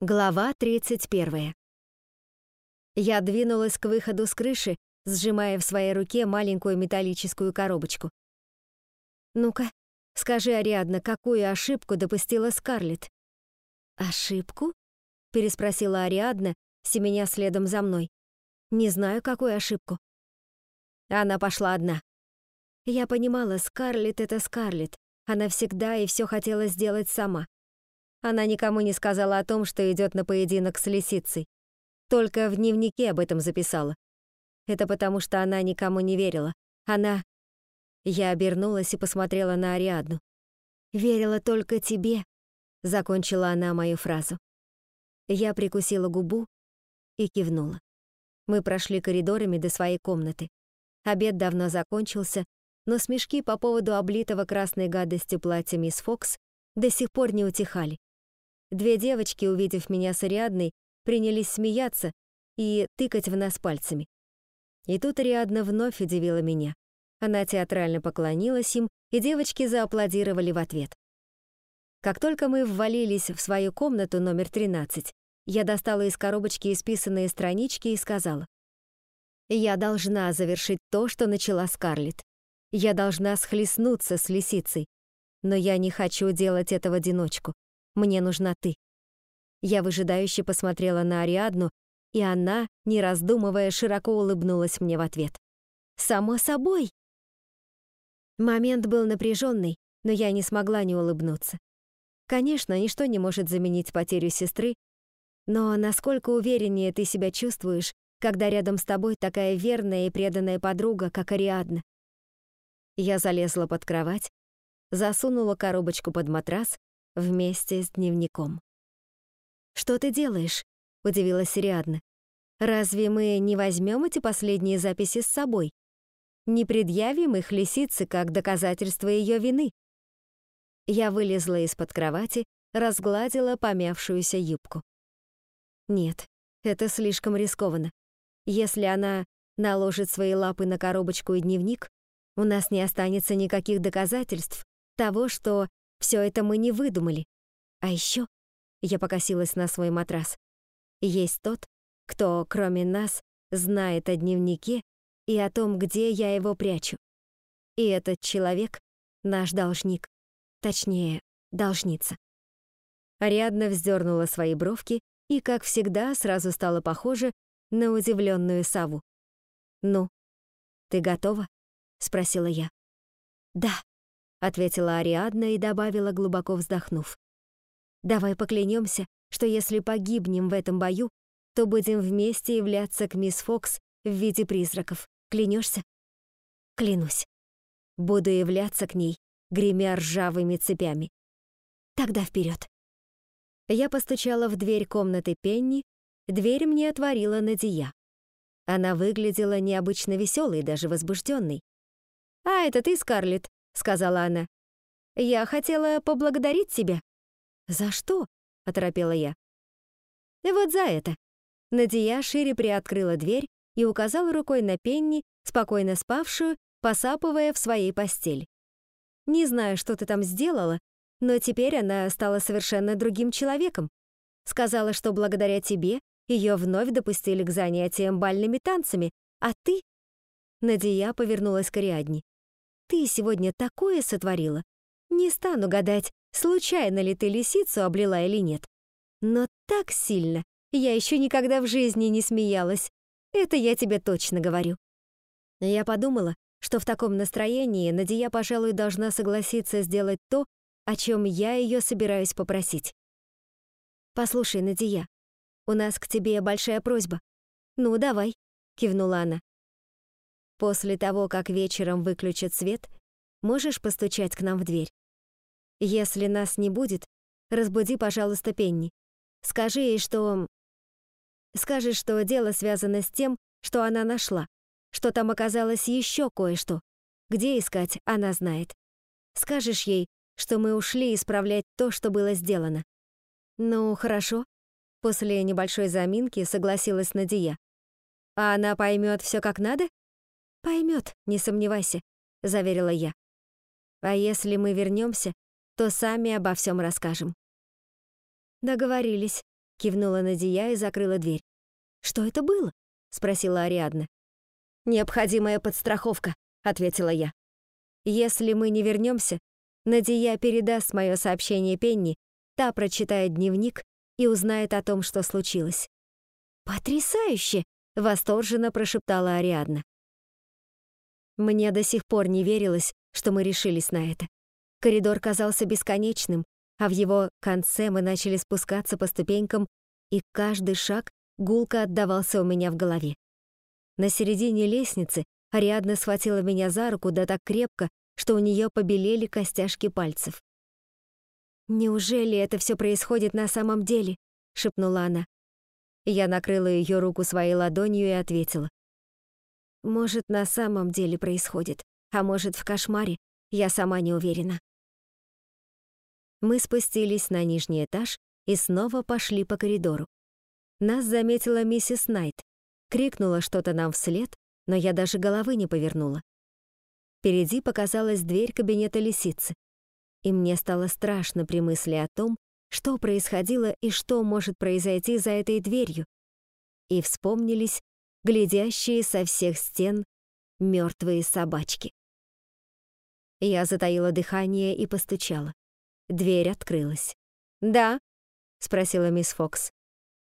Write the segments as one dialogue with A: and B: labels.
A: Глава 31. Я двинулась к выходу с крыши, сжимая в своей руке маленькую металлическую коробочку. «Ну-ка, скажи, Ариадна, какую ошибку допустила Скарлетт?» «Ошибку?» — переспросила Ариадна, семеня следом за мной. «Не знаю, какую ошибку». Она пошла одна. Я понимала, Скарлетт — это Скарлетт. Она всегда и все хотела сделать сама. Она никому не сказала о том, что идет на поединок с лисицей. Только в дневнике об этом записала. Это потому, что она никому не верила. Она... Я обернулась и посмотрела на Ариадну. «Верила только тебе», — закончила она мою фразу. Я прикусила губу и кивнула. Мы прошли коридорами до своей комнаты. Обед давно закончился, но смешки по поводу облитого красной гадостью платья мисс Фокс до сих пор не утихали. Две девочки, увидев меня с Ариадной, принялись смеяться и тыкать в нас пальцами. И тут Ариадна вновь удивила меня. Она театрально поклонилась им, и девочки зааплодировали в ответ. Как только мы ввалились в свою комнату номер 13, я достала из коробочки исписанные странички и сказала. «Я должна завершить то, что начала Скарлетт. Я должна схлестнуться с лисицей. Но я не хочу делать это в одиночку. Мне нужна ты». Я выжидающе посмотрела на Ариадну, и она, не раздумывая, широко улыбнулась мне в ответ. «Само собой!» Момент был напряженный, но я не смогла не улыбнуться. Конечно, ничто не может заменить потерю сестры, но насколько увереннее ты себя чувствуешь, когда рядом с тобой такая верная и преданная подруга, как Ариадна. Я залезла под кровать, засунула коробочку под матрас вместе с дневником. «Что ты делаешь?» — удивилась Риадна. «Разве мы не возьмем эти последние записи с собой? Не предъявим их лисице как доказательство ее вины?» Я вылезла из-под кровати, разгладила помявшуюся юбку. Нет, это слишком рискованно. Если она наложит свои лапы на коробочку и дневник, у нас не останется никаких доказательств того, что все это мы не выдумали. А еще я покосилась на свой матрас. Есть тот, кто, кроме нас, знает о дневнике и о том, где я его прячу. И этот человек — наш должник. Точнее, должница. Ариадна вздернула свои бровки и, как всегда, сразу стала похожа на удивленную сову. «Ну, ты готова?» — спросила я. «Да», — ответила Ариадна и добавила, глубоко вздохнув. «Давай поклянемся, что если погибнем в этом бою, то будем вместе являться к мисс Фокс в виде призраков. Клянешься?» «Клянусь. Буду являться к ней, гремя ржавыми цепями. Тогда вперед. Я постучала в дверь комнаты Пенни, дверь мне отворила Надия. Она выглядела необычно веселой, даже возбужденной. «А, это ты, Скарлетт?» Сказала она. «Я хотела поблагодарить тебя». «За что?» — оторопела я. «Вот за это». Надия шире приоткрыла дверь и указала рукой на Пенни, спокойно спавшую, посапывая в своей постели. «Не знаю, что ты там сделала, но теперь она стала совершенно другим человеком. Сказала, что благодаря тебе ее вновь допустили к занятиям бальными танцами, а ты...» Надия повернулась к Ариадне. Ты сегодня такое сотворила. Не стану гадать, случайно ли ты лисицу облила или нет. Но так сильно я еще никогда в жизни не смеялась. Это я тебе точно говорю. Я подумала, что в таком настроении Надия, пожалуй, должна согласиться сделать то, о чем я ее собираюсь попросить. «Послушай, Надия, у нас к тебе большая просьба. Ну, давай», — кивнула она. После того, как вечером выключат свет, можешь постучать к нам в дверь. Если нас не будет, разбуди, пожалуйста, Пенни. Скажи ей, что... Скажи, что дело связано с тем, что она нашла, что там оказалось еще кое-что. Где искать, она знает. Скажешь ей, что мы ушли исправлять то, что было сделано. Ну, хорошо. После небольшой заминки согласилась Надия. А она поймет все как надо? Поймет, не сомневайся, заверила я. А если мы вернемся, то сами обо всем расскажем. Договорились, кивнула на Дия и закрыла дверь. «Что это было?» — спросила Ариадна. «Необходимая подстраховка», — ответила я. «Если мы не вернемся, Надия передаст мое сообщение Пенни, та прочитает дневник и узнает о том, что случилось». «Потрясающе!» — восторженно прошептала Ариадна. Мне до сих пор не верилось, что мы решились на это. Коридор казался бесконечным, а в его конце мы начали спускаться по ступенькам, и каждый шаг гулко отдавался у меня в голове. На середине лестницы Ариадна схватила меня за руку да так крепко, что у нее побелели костяшки пальцев. «Неужели это все происходит на самом деле?» — шепнула она. Я накрыла ее руку своей ладонью и ответила. «Может, на самом деле происходит, а может, в кошмаре, я сама не уверена». Мы спустились на нижний этаж и снова пошли по коридору. Нас заметила миссис Найт, крикнула что-то нам вслед, но я даже головы не повернула. Впереди показалась дверь кабинета лисицы, и мне стало страшно при мысли о том, что происходило и что может произойти за этой дверью. И вспомнились глядящие со всех стен мертвые собачки. Я затаила дыхание и постучала. Дверь открылась. «Да?» — спросила мисс Фокс.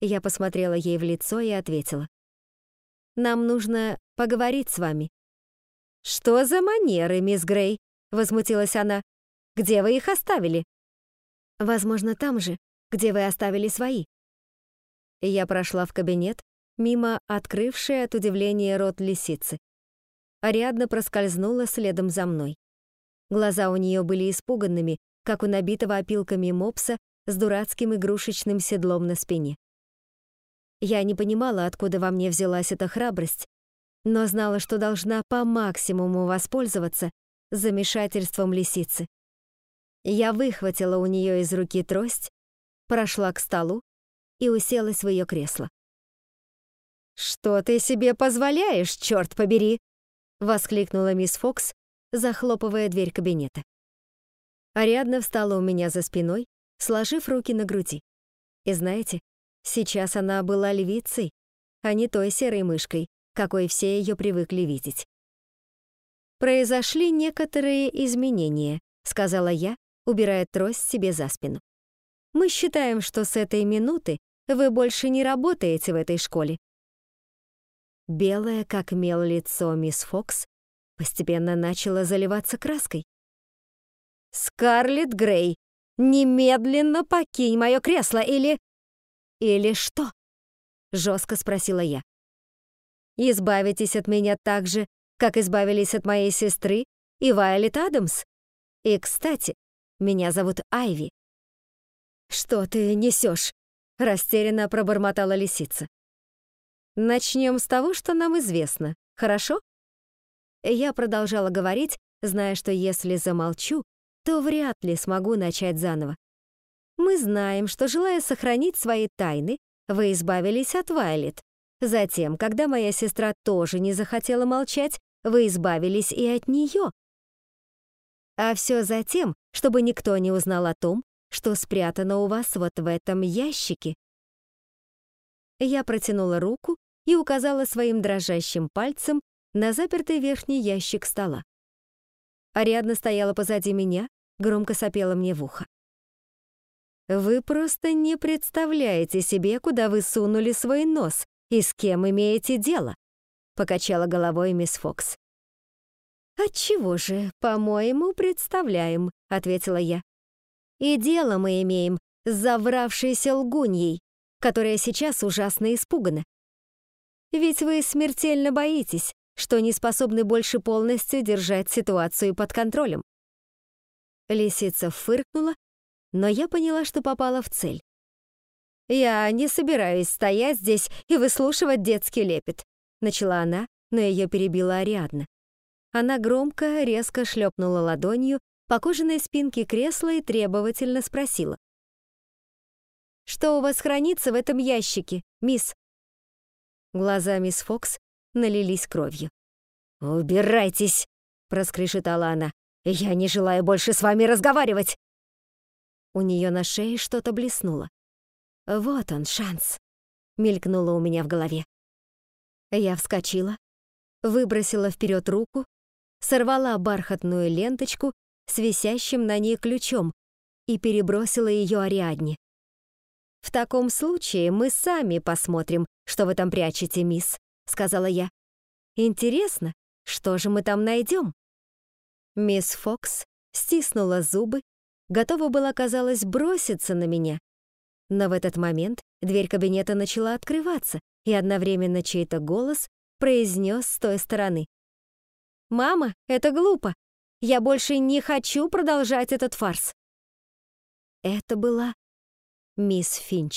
A: Я посмотрела ей в лицо и ответила. «Нам нужно поговорить с вами». «Что за манеры, мисс Грей?» — возмутилась она. «Где вы их оставили?» «Возможно, там же, где вы оставили свои». Я прошла в кабинет, мимо открывшей от удивления рот лисицы. Ариадна проскользнула следом за мной. Глаза у нее были испуганными, как у набитого опилками мопса с дурацким игрушечным седлом на спине. Я не понимала, откуда во мне взялась эта храбрость, но знала, что должна по максимуму воспользоваться замешательством лисицы. Я выхватила у нее из руки трость, прошла к столу и уселась в ее кресло. «Что ты себе позволяешь, черт побери!» — воскликнула мисс Фокс, захлопывая дверь кабинета. Ариадна встала у меня за спиной, сложив руки на груди. И знаете, сейчас она была львицей, а не той серой мышкой, какой все ее привыкли видеть. «Произошли некоторые изменения», — сказала я, убирая трость себе за спину. «Мы считаем, что с этой минуты вы больше не работаете в этой школе». Белое, как мел лицо мисс Фокс, постепенно начало заливаться краской. «Скарлетт Грей, немедленно покинь мое кресло или...» «Или что?» — жестко спросила я. «Избавитесь от меня так же, как избавились от моей сестры и Вайолет Адамс? И, кстати, меня зовут Айви». «Что ты несешь?» — растерянно пробормотала лисица. «Начнем с того, что нам известно, хорошо?» Я продолжала говорить, зная, что если замолчу, то вряд ли смогу начать заново. Мы знаем, что, желая сохранить свои тайны, вы избавились от Вайлет. Затем, когда моя сестра тоже не захотела молчать, вы избавились и от нее. А все затем, чтобы никто не узнал о том, что спрятано у вас вот в этом ящике. Я протянула руку и указала своим дрожащим пальцем на запертый верхний ящик стола. Ариадна стояла позади меня, громко сопела мне в ухо. «Вы просто не представляете себе, куда вы сунули свой нос и с кем имеете дело», — покачала головой мисс Фокс. «Отчего же, по-моему, представляем», — ответила я. «И дело мы имеем с завравшейся лгуньей, которая сейчас ужасно испугана. Ведь вы смертельно боитесь, что не способны больше полностью держать ситуацию под контролем. Лисица фыркнула, но я поняла, что попала в цель. «Я не собираюсь стоять здесь и выслушивать детский лепет», начала она, но ее перебила Ариадна. Она громко, резко шлепнула ладонью по кожаной спинке кресла и требовательно спросила. «Что у вас хранится в этом ящике, мисс?» Глаза мисс Фокс налились кровью. «Убирайтесь!» — проскрешетала она. «Я не желаю больше с вами разговаривать!» У нее на шее что-то блеснуло. Вот он, шанс. Мелькнуло у меня в голове. Я вскочила, выбросила вперед руку, сорвала бархатную ленточку с висящим на ней ключом и перебросила ее Ариадне. «В таком случае мы сами посмотрим, что вы там прячете, мисс», — сказала я. «Интересно, что же мы там найдем?» Мисс Фокс стиснула зубы, готова была, казалось, броситься на меня. Но в этот момент дверь кабинета начала открываться, и одновременно чей-то голос произнес с той стороны. «Мама, это глупо. Я больше не хочу продолжать этот фарс». Это была мисс Финч.